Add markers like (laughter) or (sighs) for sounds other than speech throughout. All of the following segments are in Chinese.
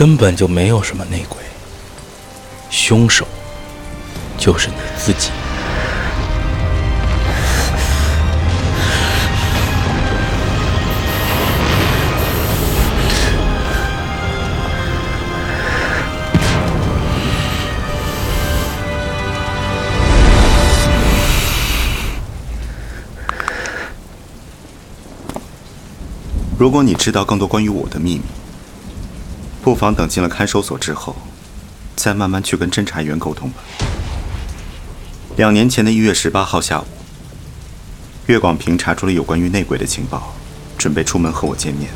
根本就没有什么内鬼，凶手就是你自己。如果你知道更多关于我的秘密，不妨等进了看守所之后，再慢慢去跟侦查员沟通吧。两年前的一月十八号下午，岳广平查出了有关于内鬼的情报，准备出门和我见面。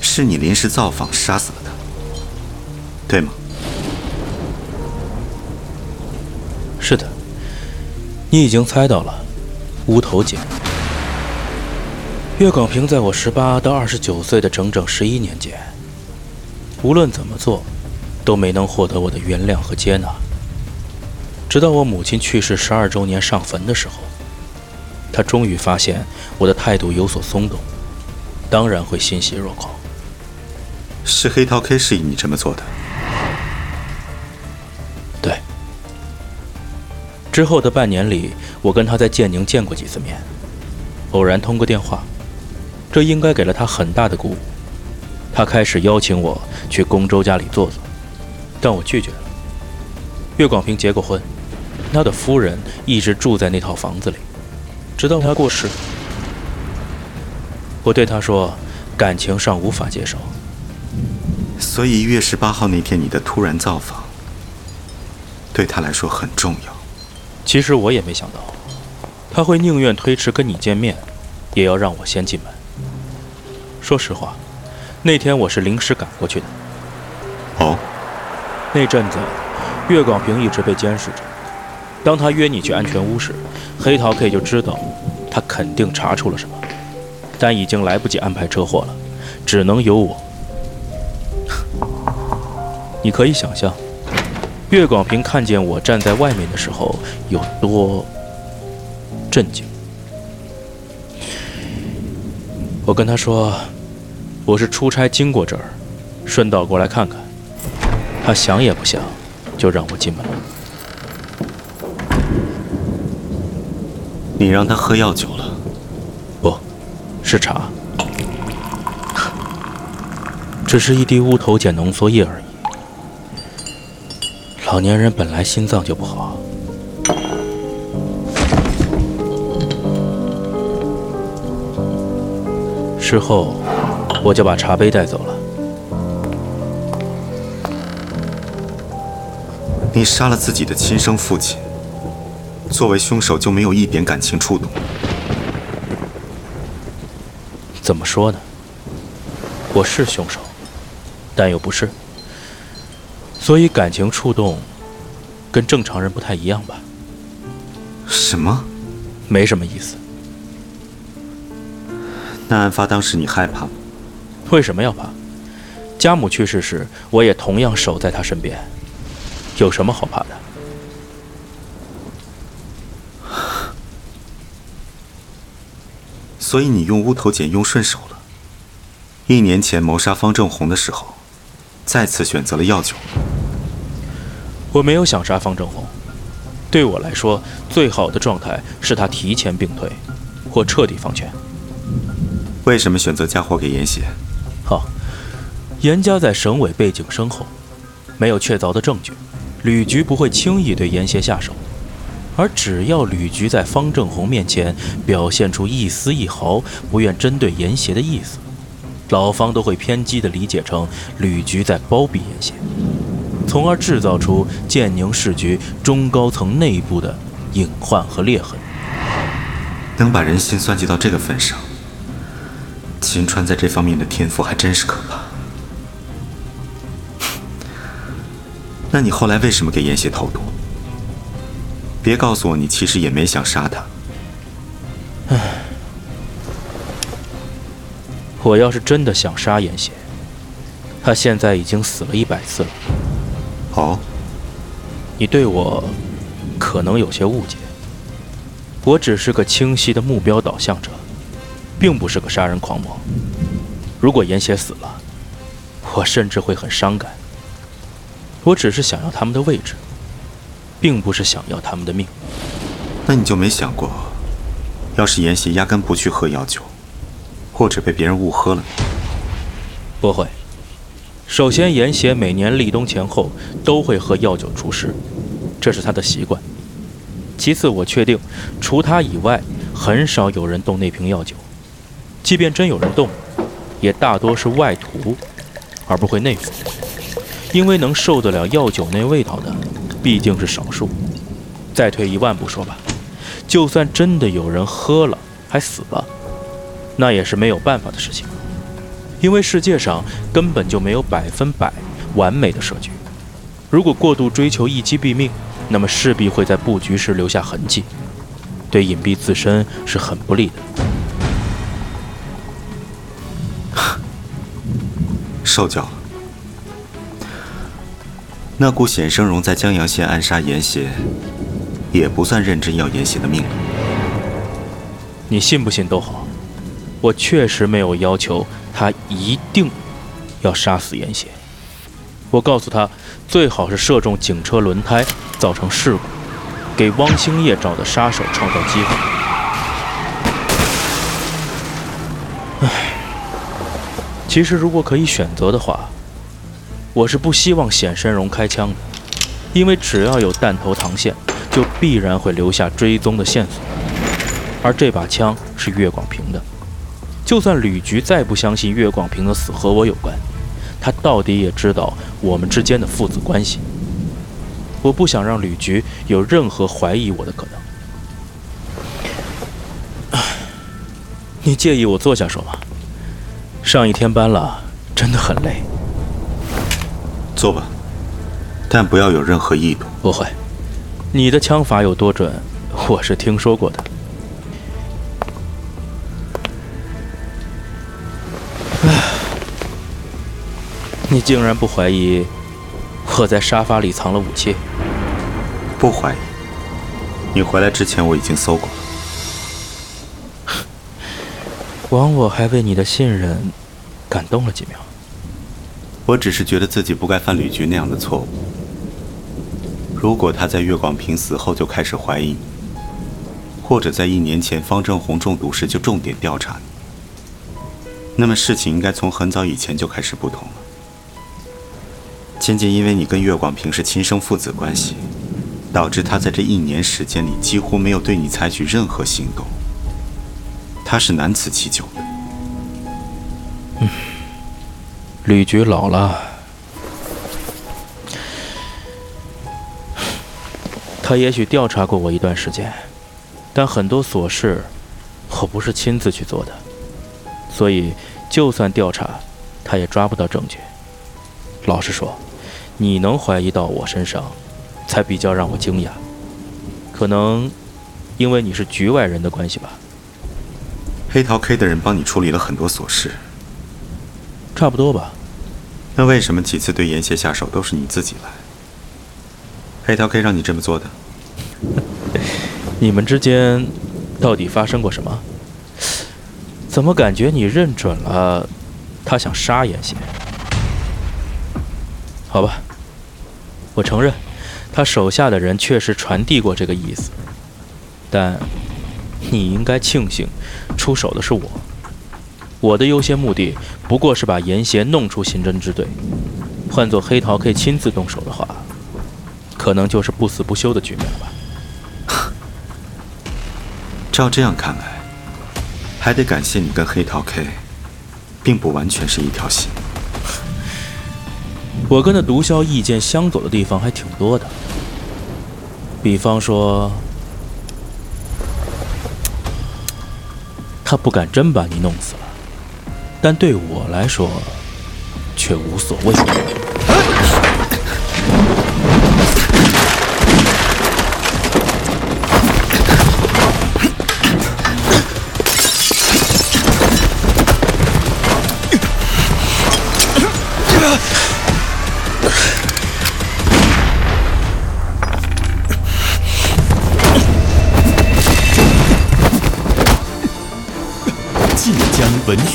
是你临时造访杀死了他，对吗？是的，你已经猜到了，乌头姐。岳广平在我十八到二十九岁的整整十一年间，无论怎么做，都没能获得我的原谅和接纳。直到我母亲去世十二周年上坟的时候，他终于发现我的态度有所松动，当然会欣喜若狂。是黑桃 K 示意你这么做的。对。之后的半年里，我跟他在建宁见过几次面，偶然通过电话。这应该给了他很大的鼓舞，他开始邀请我去公州家里坐坐，但我拒绝了。岳广平结过婚，他的夫人一直住在那套房子里，直到他过世。我对他说，感情上无法接受。所以一月十八号那天你的突然造访，对他来说很重要。其实我也没想到，他会宁愿推迟跟你见面，也要让我先进门。说实话，那天我是临时赶过去的。哦，那阵子，岳广平一直被监视着。当他约你去安全屋时，黑桃 K 就知道他肯定查出了什么，但已经来不及安排车祸了，只能由我。(laughs) 你可以想象，岳广平看见我站在外面的时候有多震惊。我跟他说。我是出差经过这儿，顺道过来看看。他想也不想，就让我进门了。你让他喝药酒了？不，是茶，只是一滴乌头碱浓缩液而已。老年人本来心脏就不好。事后。我就把茶杯带走了。你杀了自己的亲生父亲，作为凶手就没有一点感情触动？怎么说呢？我是凶手，但又不是，所以感情触动跟正常人不太一样吧？什么？没什么意思。那案发当时你害怕吗？为什么要怕？家母去世时，我也同样守在她身边，有什么好怕的？所以你用乌头碱用顺手了。一年前谋杀方正红的时候，再次选择了药酒。我没有想杀方正红，对我来说，最好的状态是他提前病退，或彻底放权。为什么选择嫁祸给严邪？好，严家在省委背景深厚，没有确凿的证据，吕局不会轻易对严邪下手。而只要吕局在方正红面前表现出一丝一毫不愿针对严邪的意思，老方都会偏激地理解成吕局在包庇严邪，从而制造出建宁市局中高层内部的隐患和裂痕。能把人心算计到这个份上。秦川在这方面的天赋还真是可怕。(laughs) 那你后来为什么给严邪投毒？别告诉我你其实也没想杀他。唉，我要是真的想杀严邪，他现在已经死了一百次了。哦，你对我可能有些误解。我只是个清晰的目标导向者。并不是个杀人狂魔。如果严邪死了，我甚至会很伤感。我只是想要他们的位置，并不是想要他们的命。那你就没想过，要是严邪压根不去喝药酒，或者被别人误喝了呢？不会。首先，严邪每年立冬前后都会喝药酒除湿，这是他的习惯。其次，我确定，除他以外，很少有人动那瓶药酒。即便真有人动，也大多是外涂，而不会内服。因为能受得了药酒那味道的，毕竟是少数。再退一万步说吧，就算真的有人喝了还死了，那也是没有办法的事情。因为世界上根本就没有百分百完美的设局。如果过度追求一击毙命，那么势必会在布局时留下痕迹，对隐蔽自身是很不利的。受教。那股显生荣在江阳县暗杀严邪，也不算认真要严邪的命了。你信不信都好，我确实没有要求他一定要杀死严邪。我告诉他，最好是射中警车轮胎，造成事故，给汪星夜找的杀手创造机会。唉，其实如果可以选择的话，我是不希望显身荣开枪的，因为只要有弹头膛线，就必然会留下追踪的线索。而这把枪是岳广平的，就算吕局再不相信岳广平的死和我有关。他到底也知道我们之间的父子关系，我不想让吕局有任何怀疑我的可能。你介意我坐下说吗？上一天班了，真的很累。坐吧，但不要有任何异动。不会，你的枪法有多准，我是听说过的。唉。你竟然不怀疑我在沙发里藏了武器？不怀疑。你回来之前我已经搜过枉我还为你的信任感动了几秒。我只是觉得自己不该犯吕局那样的错误。如果他在岳广平死后就开始怀疑你，或者在一年前方正红中毒时就重点调查你，那么事情应该从很早以前就开始不同了。仅仅因为你跟岳广平是亲生父子关系，导致他在这一年时间里几乎没有对你采取任何行动，他是难辞其咎的。嗯，吕局老了，他也许调查过我一段时间，但很多琐事我不是亲自去做的，所以就算调查，他也抓不到证据。老实说。你能怀疑到我身上，才比较让我惊讶。可能因为你是局外人的关系吧。黑桃 K 的人帮你处理了很多琐事，差不多吧。那为什么几次对严邪下手都是你自己来？黑桃 K 让你这么做的？(laughs) 你们之间到底发生过什么？怎么感觉你认准了他想杀严邪？好吧。我承认，他手下的人确实传递过这个意思，但你应该庆幸，出手的是我。我的优先目的不过是把严邪弄出刑侦支队。换做黑桃 K 亲自动手的话，可能就是不死不休的局面了吧。(laughs) 照这样看来，还得感谢你跟黑桃 K，并不完全是一条心。(laughs) 我跟那毒枭意见相左的地方还挺多的，比方说，他不敢真把你弄死了，但对我来说，却无所谓。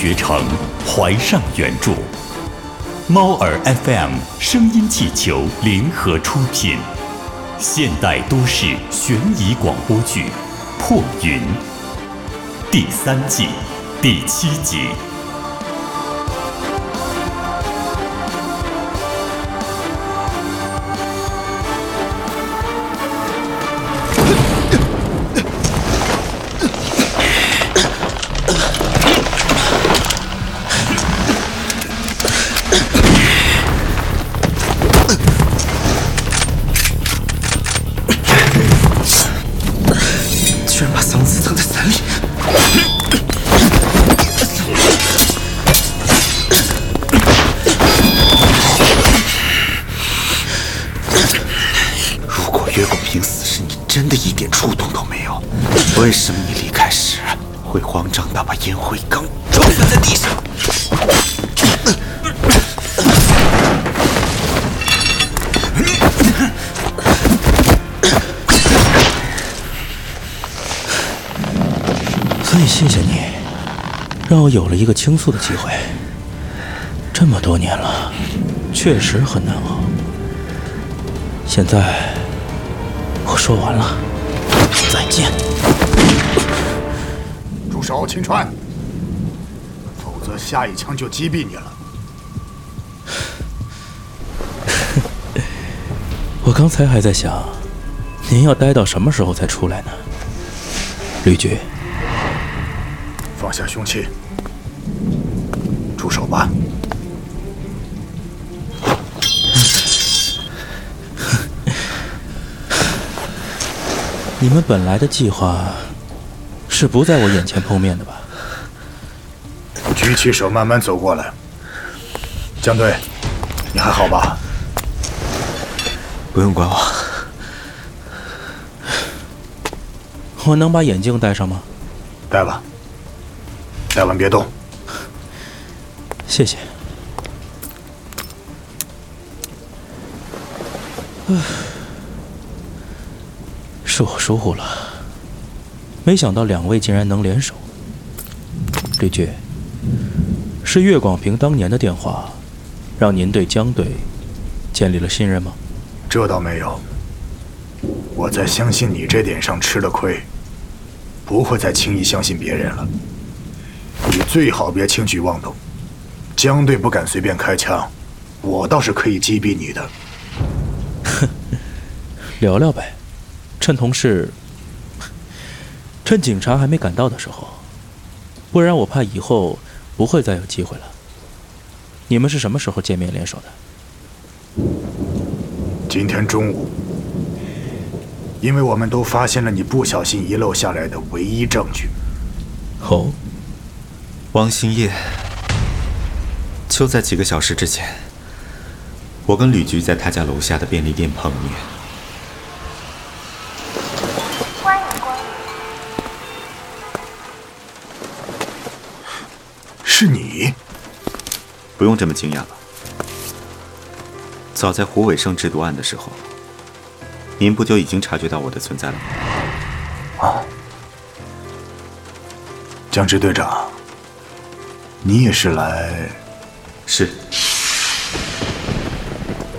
学城，怀上原著，猫耳 FM 声音气球联合出品，现代都市悬疑广播剧《破云》第三季第七集。我有了一个倾诉的机会。这么多年了，确实很难熬。现在我说完了，再见。住手，秦川，否则下一枪就击毙你了。(laughs) 我刚才还在想，您要待到什么时候才出来呢？吕局，放下凶器，住手吧。你们本来的计划是不在我眼前碰面的吧？举起手，慢慢走过来。江队，你还好吧？不用管我，我能把眼镜戴上吗？戴吧。戴完别动。谢谢。唉，是我疏忽了，没想到两位竟然能联手。吕局，是岳广平当年的电话，让您对江队建立了信任吗？这倒没有。我在相信你这点上吃了亏，不会再轻易相信别人了。你最好别轻举妄动。江队不敢随便开枪，我倒是可以击毙你的。哼 (laughs) 聊聊呗，趁同事，趁警察还没赶到的时候，不然我怕以后不会再有机会了。你们是什么时候见面联手的？今天中午，因为我们都发现了你不小心遗漏下来的唯一证据。哦，王兴业。就在几个小时之前，我跟吕局在他家楼下的便利店碰面。欢迎光临。是你？不用这么惊讶吧？早在胡伟生制毒案的时候，您不就已经察觉到我的存在了吗？啊，江支队长，你也是来？是。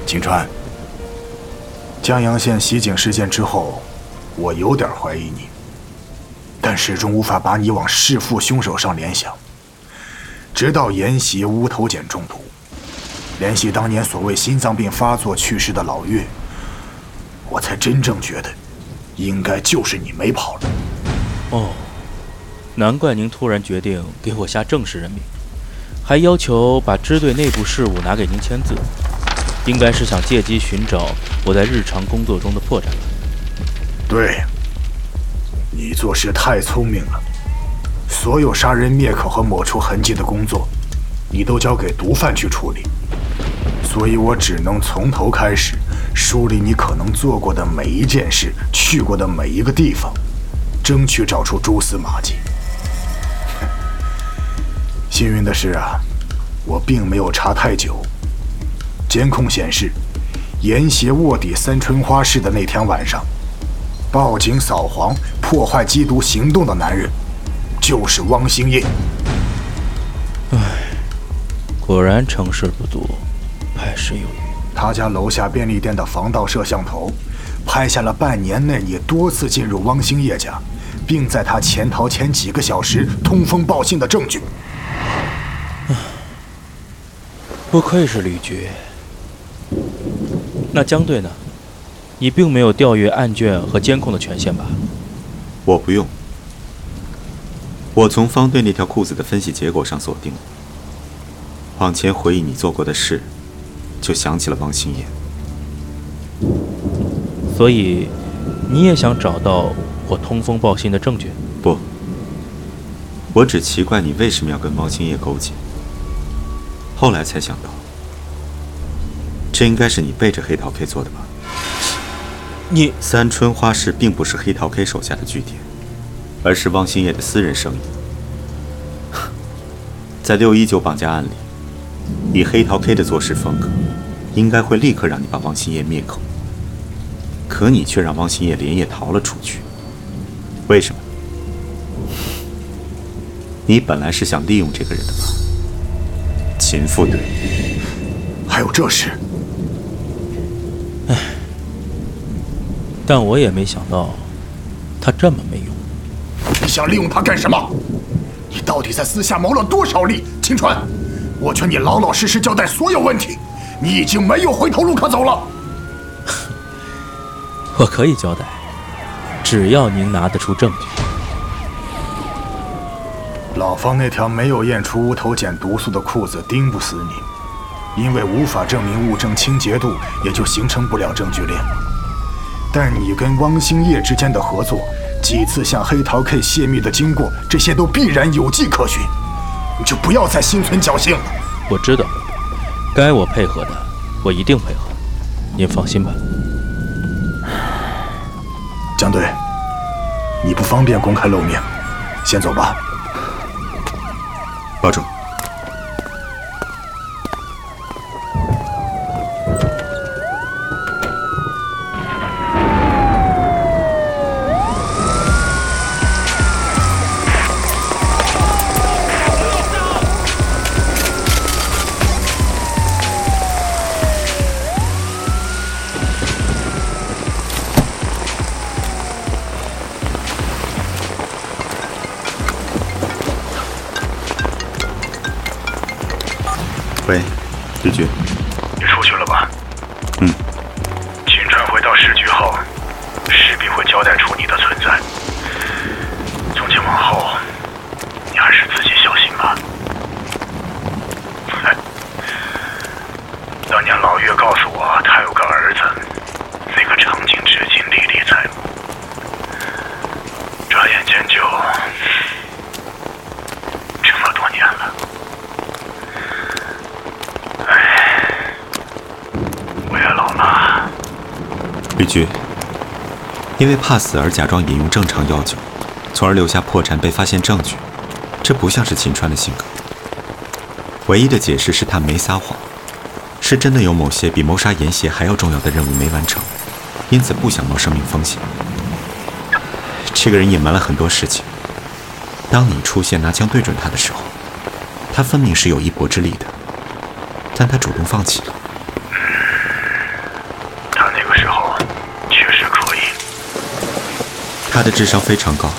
景川，江阳县袭警事件之后，我有点怀疑你，但始终无法把你往弑父凶手上联想。直到沿袭乌头碱中毒，联系当年所谓心脏病发作去世的老岳，我才真正觉得，应该就是你没跑了。哦，难怪您突然决定给我下正式任命，还要求把支队内部事务拿给您签字，应该是想借机寻找我在日常工作中的破绽？对，你做事太聪明了。所有杀人灭口和抹除痕迹的工作，你都交给毒贩去处理，所以我只能从头开始梳理你可能做过的每一件事，去过的每一个地方，争取找出蛛丝马迹。幸运的是啊，我并没有查太久。监控显示，沿斜卧底三春花市的那天晚上，报警扫黄、破坏缉毒行动的男人。就是汪兴业。唉，果然成事不足，败事有余。他家楼下便利店的防盗摄像头，拍下了半年内你多次进入汪兴业家，并在他潜逃前几个小时通风报信的证据。不愧是吕局。那江队呢？你并没有调阅案卷和监控的权限吧？我不用。我从方队那条裤子的分析结果上锁定了。往前回忆你做过的事，就想起了汪兴业。所以，你也想找到我通风报信的证据？不，我只奇怪你为什么要跟汪兴业勾结。后来才想到，这应该是你背着黑桃 K 做的吧？你三春花市并不是黑桃 K 手下的据点，而是汪兴业的私人生意。在六一九绑架案里，以黑桃 K 的做事风格，应该会立刻让你把汪兴业灭口。可你却让汪兴业连夜逃了出去，为什么？你本来是想利用这个人的吧？秦副队，还有这事？唉，但我也没想到，他这么没用。你想利用他干什么？你到底在私下谋了多少利？秦川，我劝你老老实实交代所有问题。你已经没有回头路可走了。(laughs) 我可以交代，只要您拿得出证据。老方那条没有验出乌头碱毒素的裤子盯不死你，因为无法证明物证清洁度，也就形成不了证据链。但你跟汪兴业之间的合作，几次向黑桃 K 泄密的经过，这些都必然有迹可循。你就不要再心存侥幸了。我知道，该我配合的，我一定配合。您放心吧。江队，你不方便公开露面，先走吧。抓住李局，因为怕死而假装饮用正常药酒，从而留下破绽被发现证据，这不像是秦川的性格。唯一的解释是他没撒谎，是真的有某些比谋杀严邪还要重要的任务没完成，因此不想冒生命风险。这个人隐瞒了很多事情。当你出现拿枪对准他的时候，他分明是有一搏之力的，但他主动放弃了。他那个时候确实可以。他的智商非常高，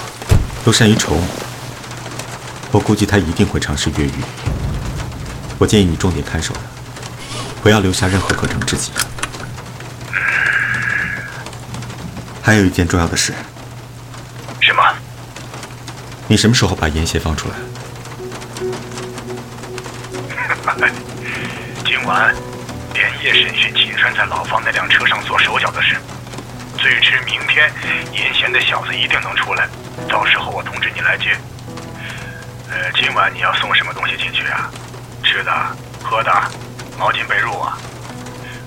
又善于筹谋。我估计他一定会尝试越狱。我建议你重点看守他，不要留下任何可乘之机。还有一件重要的事，什么？你什么时候把严邪放出来？(laughs) 今晚连夜审讯秦川在老方那辆车上做手脚的事，最迟明天严贤的小子一定能出来，到时候我通知你来接。呃，今晚你要送什么东西进去啊？吃的、喝的、毛巾被褥啊？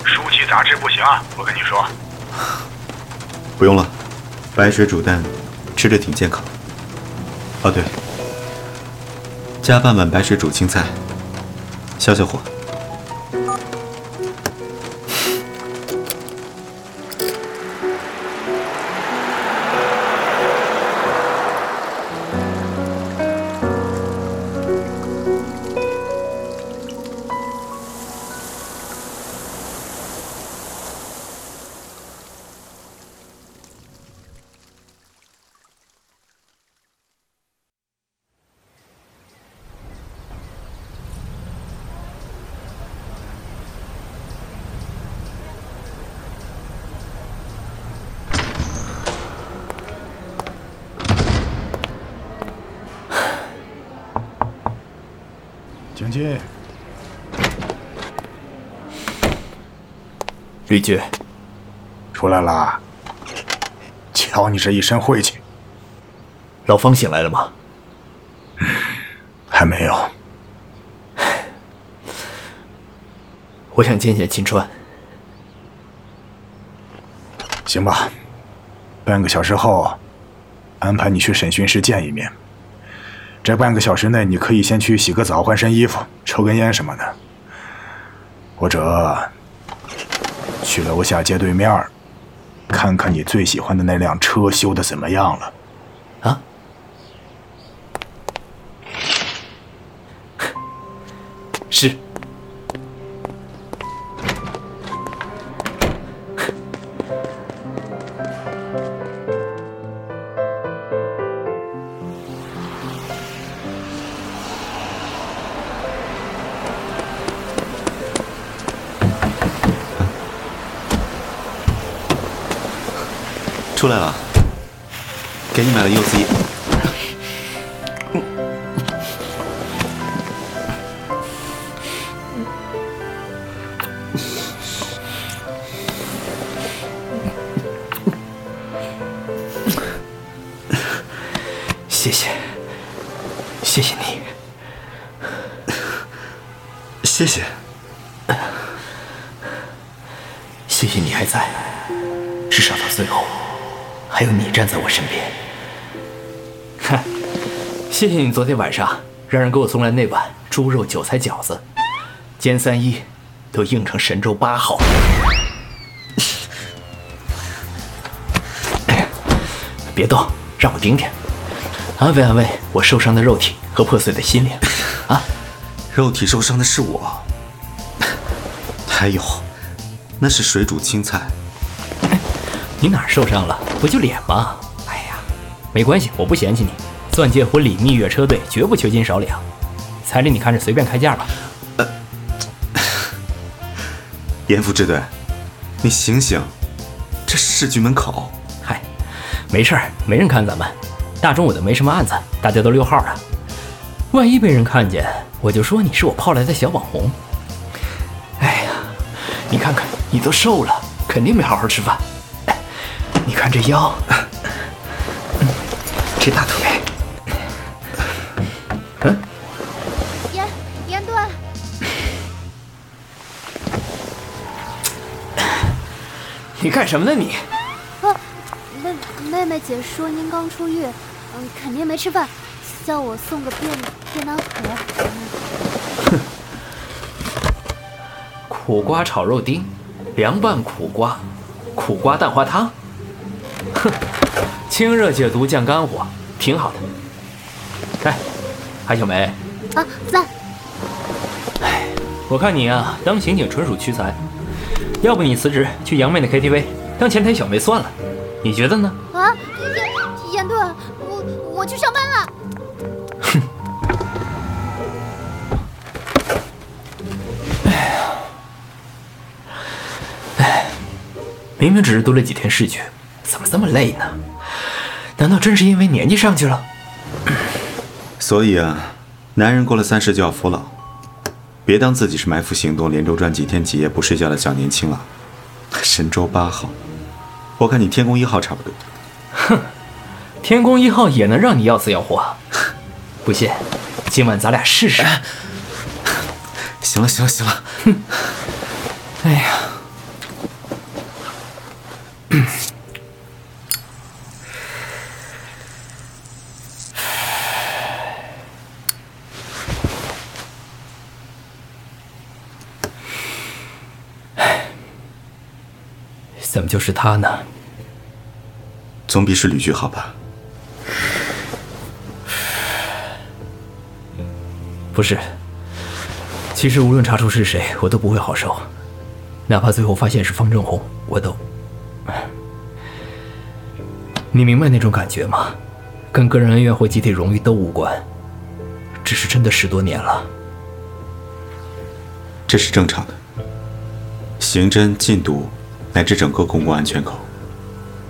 书籍杂志不行啊！我跟你说。不用了，白水煮蛋吃着挺健康。哦对，加半碗白水煮青菜，消消火。吕局，出来啦！瞧你这一身晦气，老方醒来了吗？还没有。我想见见秦川。行吧，半个小时后安排你去审讯室见一面。这半个小时内，你可以先去洗个澡、换身衣服、抽根烟什么的，或者去楼下街对面看看你最喜欢的那辆车修的怎么样了。啊？是。买了柚昨天晚上让人给我送来那碗猪肉韭菜饺子，歼三一都硬成神舟八号。哎呀，别动，让我盯听。安慰安慰我受伤的肉体和破碎的心灵，啊！肉体受伤的是我，还有，那是水煮青菜。你哪儿受伤了？不就脸吗？哎呀，没关系，我不嫌弃你。钻戒婚礼蜜月车队绝不缺斤少两，彩礼你看着随便开价吧。(laughs) 严副支队，你醒醒，这市局门口。嗨，没事儿，没人看咱们。大中午的没什么案子，大家都溜号了。万一被人看见，我就说你是我泡来的小网红。哎呀，你看看你都瘦了，肯定没好好吃饭。你看这腰，(laughs) 这大腿，(laughs) 你干什么呢你？啊，妹妹妹姐说您刚出狱，嗯，肯定没吃饭，叫我送个便便当盒。哼 (laughs) 苦瓜炒肉丁，凉拌苦瓜，苦瓜蛋花汤。哼，清热解毒降肝火，挺好的。哎，韩小梅，啊，在。哎，我看你啊，当刑警纯属屈才，要不你辞职去杨妹的 KTV 当前台小妹算了，你觉得呢？啊，严严队，我我去上班了。哼。哎呀，哎，明明只是读了几天试卷，怎么这么累呢？难道真是因为年纪上去了？所以啊，男人过了三十就要服老，别当自己是埋伏行动连轴转几天几夜不睡觉的小年轻了。(laughs) 神舟八号，我看你天宫一号差不多。哼，(laughs) 天宫一号也能让你要死要活？不信，今晚咱俩试试。行了行了行了，哼，哎呀。(laughs) 怎么就是他呢？总比是吕局好吧？不是。其实无论查出是谁，我都不会好受，哪怕最后发现是方正红，我都……你明白那种感觉吗？跟个人恩怨或集体荣誉都无关，只是真的十多年了。这是正常的。刑侦、禁毒。乃至整个公共安全口，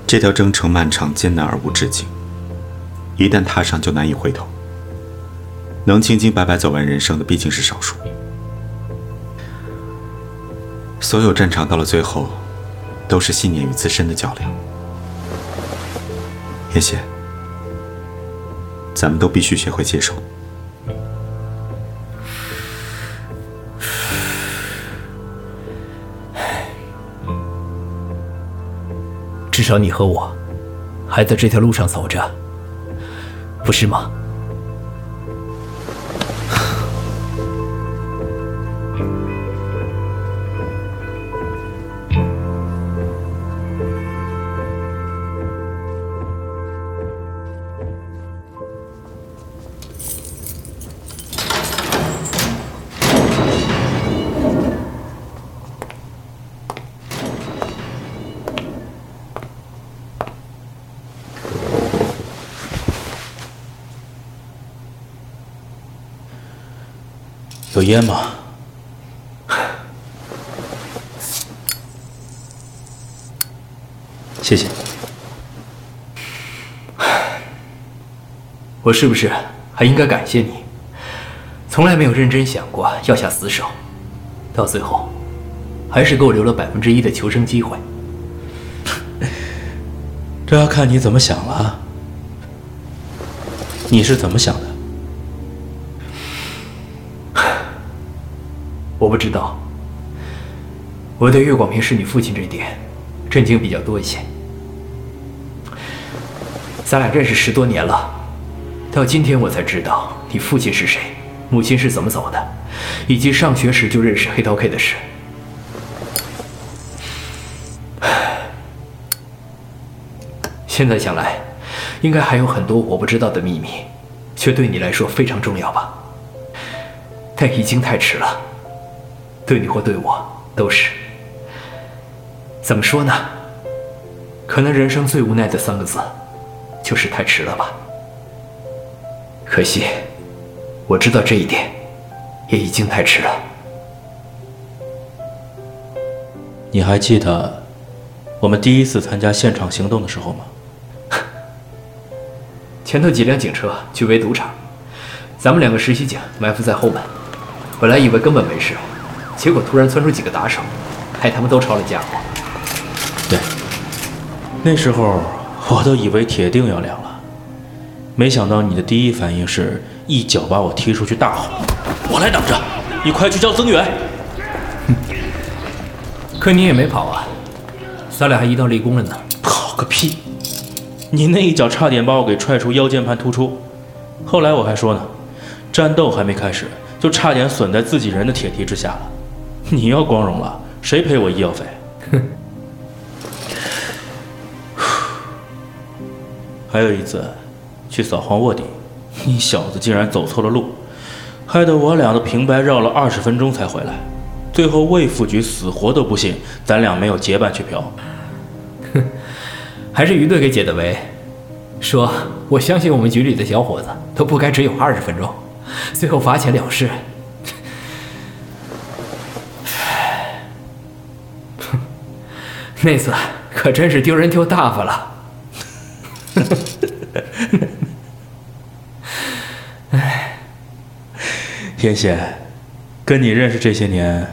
这条征程漫长、艰难而无止境。一旦踏上，就难以回头。能清清白白走完人生的毕竟是少数。所有战场到了最后，都是信念与自身的较量。叶邪，咱们都必须学会接受。至少你和我还在这条路上走着，不是吗？有烟吗？谢谢。我是不是还应该感谢你？从来没有认真想过要下死手，到最后，还是给我留了百分之一的求生机会。这要看你怎么想了。你是怎么想的？我对岳广平是你父亲这点震惊比较多一些。咱俩认识十多年了，到今天我才知道你父亲是谁，母亲是怎么走的，以及上学时就认识黑刀 K 的事。现在想来，应该还有很多我不知道的秘密，却对你来说非常重要吧？但已经太迟了。对你或对我都是。怎么说呢？可能人生最无奈的三个字，就是太迟了吧。可惜，我知道这一点，也已经太迟了。你还记得我们第一次参加现场行动的时候吗？(laughs) 前头几辆警车去围赌场，咱们两个实习警埋伏在后门，本来以为根本没事。结果突然窜出几个打手，害他们都抄了家伙。对，那时候我都以为铁定要凉了，没想到你的第一反应是一脚把我踢出去，大吼：“我来挡着，你快去叫增援！”可你也没跑啊，咱俩还一道立功了呢。跑个屁！你那一脚差点把我给踹出腰间盘突出，后来我还说呢，战斗还没开始，就差点损在自己人的铁蹄之下了。你要光荣了，谁赔我医药费？哼！还有一次，去扫黄卧底，(laughs) 你小子竟然走错了路，害得我俩都平白绕了二十分钟才回来。最后魏副局死活都不信咱俩没有结伴去嫖。哼！(laughs) 还是于队给解的围，说我相信我们局里的小伙子都不该只有二十分钟，最后罚钱了事。哼 (sighs) 那次可真是丢人丢大发了。哎，天仙，跟你认识这些年，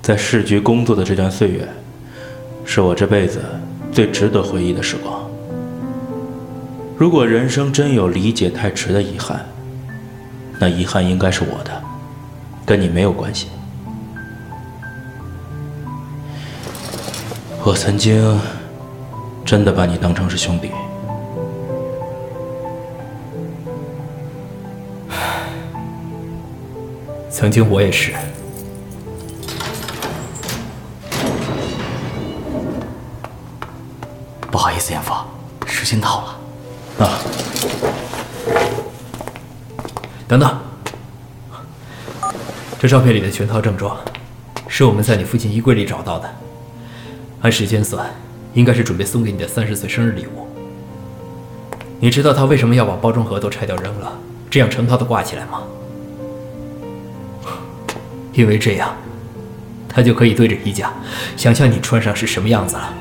在市局工作的这段岁月，是我这辈子最值得回忆的时光。如果人生真有理解太迟的遗憾，那遗憾应该是我的，跟你没有关系。我曾经真的把你当成是兄弟，曾经我也是。不好意思，严父，时间到了。啊，等等，这照片里的全套正装，是我们在你父亲衣柜里找到的。按时间算，应该是准备送给你的三十岁生日礼物。你知道他为什么要把包装盒都拆掉扔了，这样成套的挂起来吗？因为这样，他就可以对着衣架，想象你穿上是什么样子了。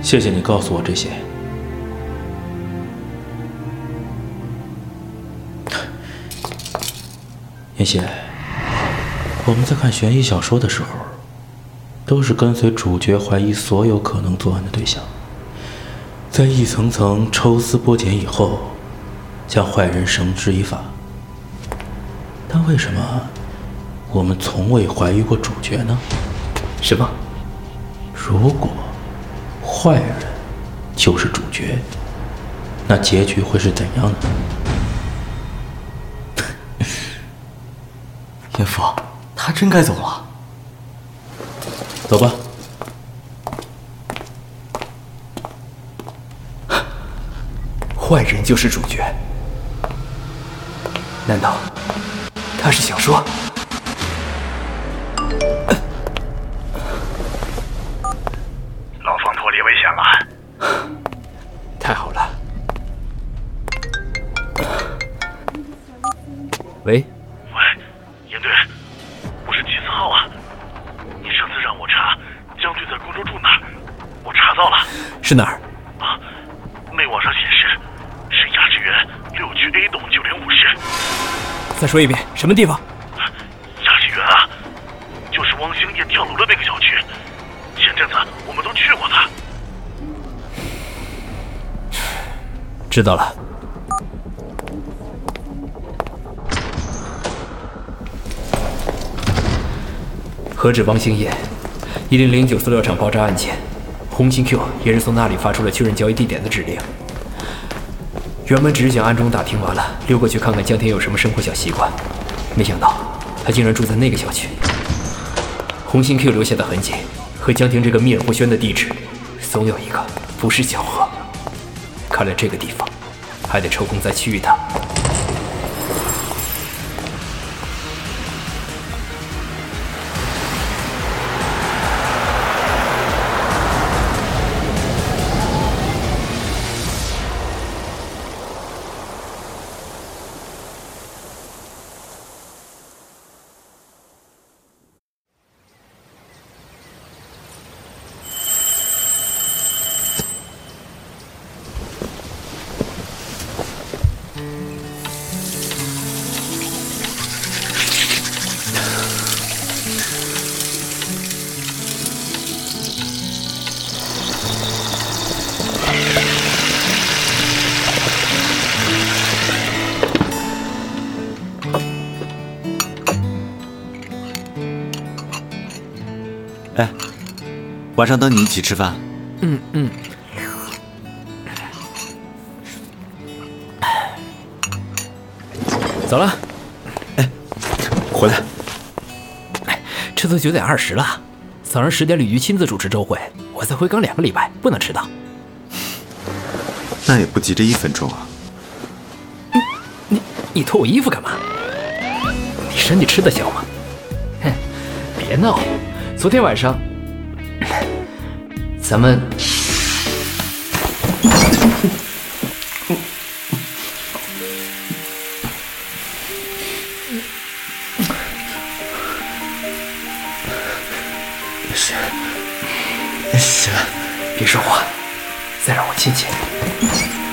谢谢你告诉我这些。妍希，我们在看悬疑小说的时候，都是跟随主角怀疑所有可能作案的对象，在一层层抽丝剥茧以后，将坏人绳之以法。但为什么我们从未怀疑过主角呢？什么？如果坏人就是主角，那结局会是怎样呢？(laughs) 严父，他真该走了。走吧。坏人就是主角？难道他是想说？老方脱离危险了。太好了。喂，喂，严队，我是吉四号啊。你上次让我查将军在工作处那儿，我查到了。是哪儿？啊，内网上显示是雅致园六区 A 栋九零五室。再说一遍，什么地方？驾驶员啊，就是汪星夜跳楼的那个小区。前阵子我们都去过的。知道了。何止汪星夜，一零零九塑料厂爆炸案件，红星 Q 也是从那里发出了确认交易地点的指令。原本只是想暗中打听完了，溜过去看看江天有什么生活小习惯，没想到他竟然住在那个小区。红星 Q 留下的痕迹和江婷这个秘而不宣的地址，总有一个不是巧合。看来这个地方还得抽空再去一趟。晚上等你一起吃饭。嗯嗯。走了。哎，回来。哎，这都九点二十了，早上十点吕局亲自主持周会，我才回刚两个礼拜，不能迟到。那也不急这一分钟啊。你你你脱我衣服干嘛？你身体吃得消吗？哼，别闹。昨天晚上，咱们行行，别说话，再让我亲亲。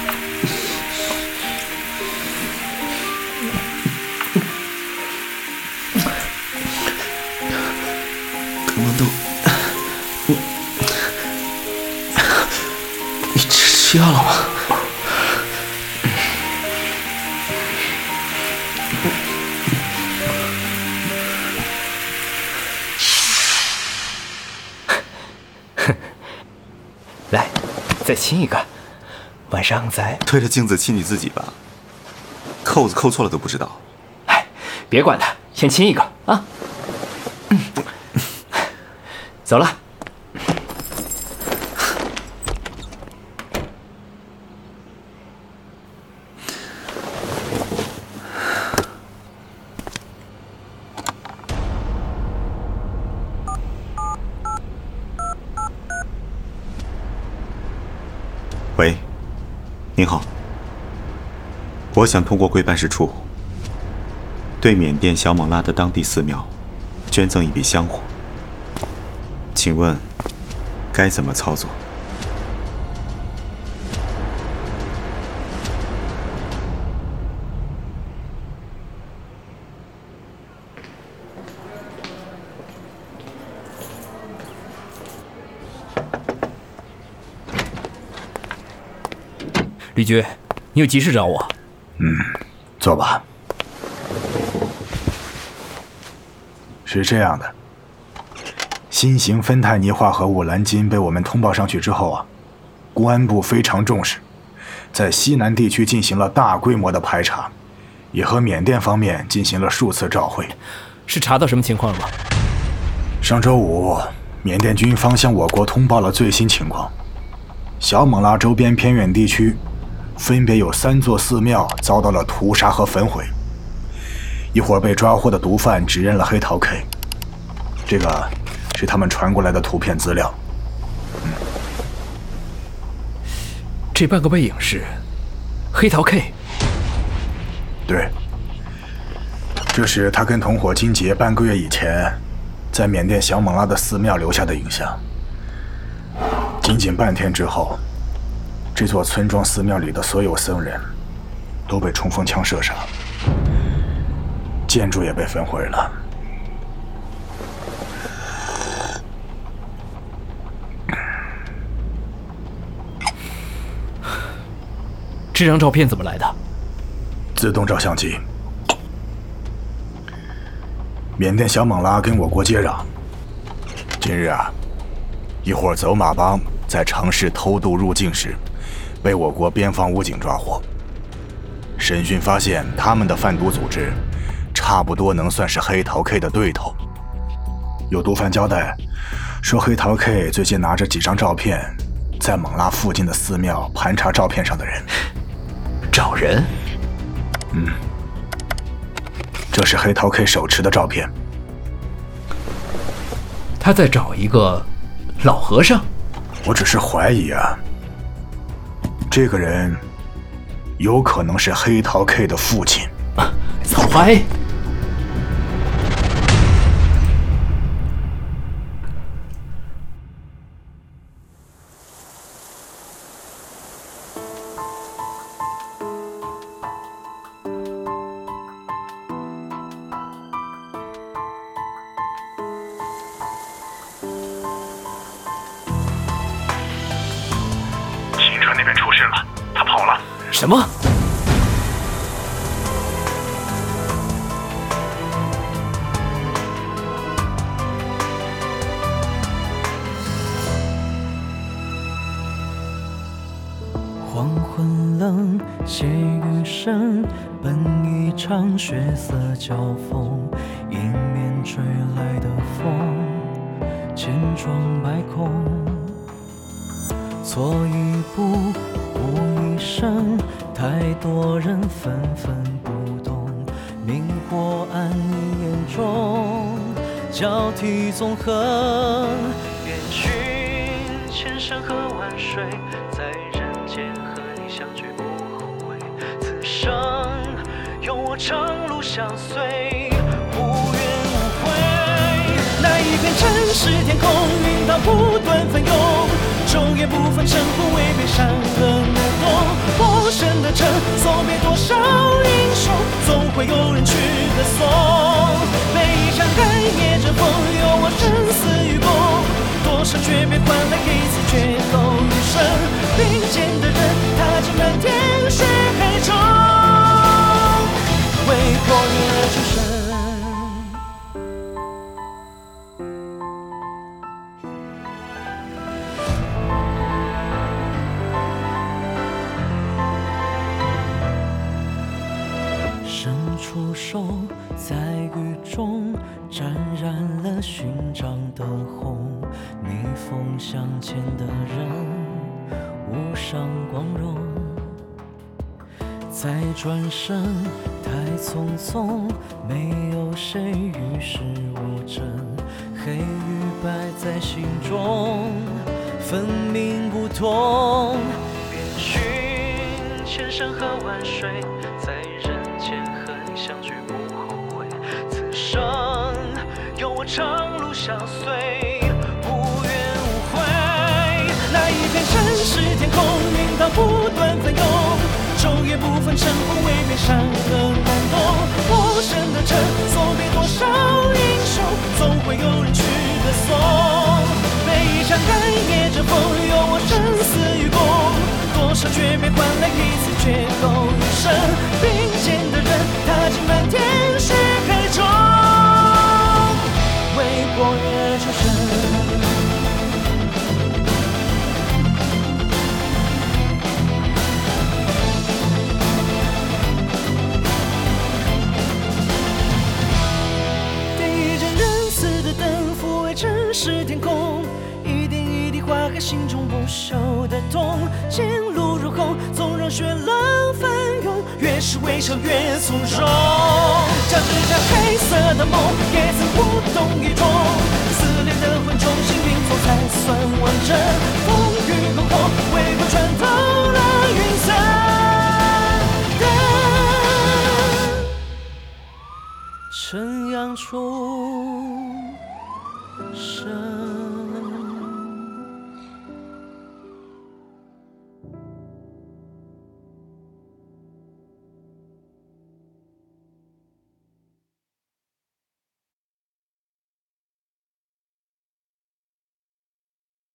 吃吃药了吗？来，再亲一个。晚上再对着镜子亲你自己吧，扣子扣错了都不知道。哎，别管他，先亲一个啊。嗯，(laughs) 走了。我想通过贵办事处对缅甸小勐拉的当地寺庙捐赠一笔香火，请问该怎么操作？李局，你有急事找我。嗯，坐吧。是这样的，新型酚酞尼化合物蓝金被我们通报上去之后啊，公安部非常重视，在西南地区进行了大规模的排查，也和缅甸方面进行了数次召会。是查到什么情况了吗？上周五，缅甸军方向我国通报了最新情况：小勐拉周边偏远地区，分别有三座寺庙遭到了屠杀和焚毁。一伙被抓获的毒贩指认了黑桃 K，这个是他们传过来的图片资料。嗯，这半个背影是黑桃 K。对，这是他跟同伙金杰半个月以前在缅甸小勐拉的寺庙留下的影像。仅仅半天之后，这座村庄寺庙里的所有僧人都被冲锋枪射杀。建筑也被焚毁了。这张照片怎么来的？自动照相机。缅甸小勐拉跟我国接壤。近日啊，一伙走马帮在城市偷渡入境时，被我国边防武警抓获。审讯发现，他们的贩毒组织。差不多能算是黑桃 K 的对头。有毒贩交代说，黑桃 K 最近拿着几张照片，在勐拉附近的寺庙盘查照片上的人。找人？嗯，这是黑桃 K 手持的照片。他在找一个老和尚？我只是怀疑啊，这个人有可能是黑桃 K 的父亲。草白什么？黄昏冷，血雨声，奔一场血色交锋，迎面吹来的风，千疮百孔，错一步误。一生，太多人纷纷不懂，明火暗你眼中，交替纵横。遍寻千山和万水，在人间和你相聚不后悔。此生有我长路相随，无怨无悔。那一片城市天空，云涛不断翻涌。昼夜不分晨昏，未被山河难懂。陌生的城，送别多少英雄，总会有人去歌颂。每一场干灭阵风，有我生死与共。多少诀别换来一次绝后见的人无上光荣，再转身太匆匆，没有谁与世无争。黑与白在心中分明不同。遍寻千山和万水，在人间和你相聚不后悔。此生有我长路相随，天空，云涛不断翻涌。昼夜不分，晨昏未灭，山河难懂。陌生的城，送别多少英雄，总会有人去歌颂。每一场干灭阵风，有我生死与共。多少诀别换来一次绝后余生。并肩的人，踏进漫天受的痛。前路如虹，纵让血浪翻涌，越是微笑越从容。将这黑色的梦，也曾无动于衷。撕裂的魂重新拼凑才算完整。风雨过后，微光穿透了云层。灯。晨阳出。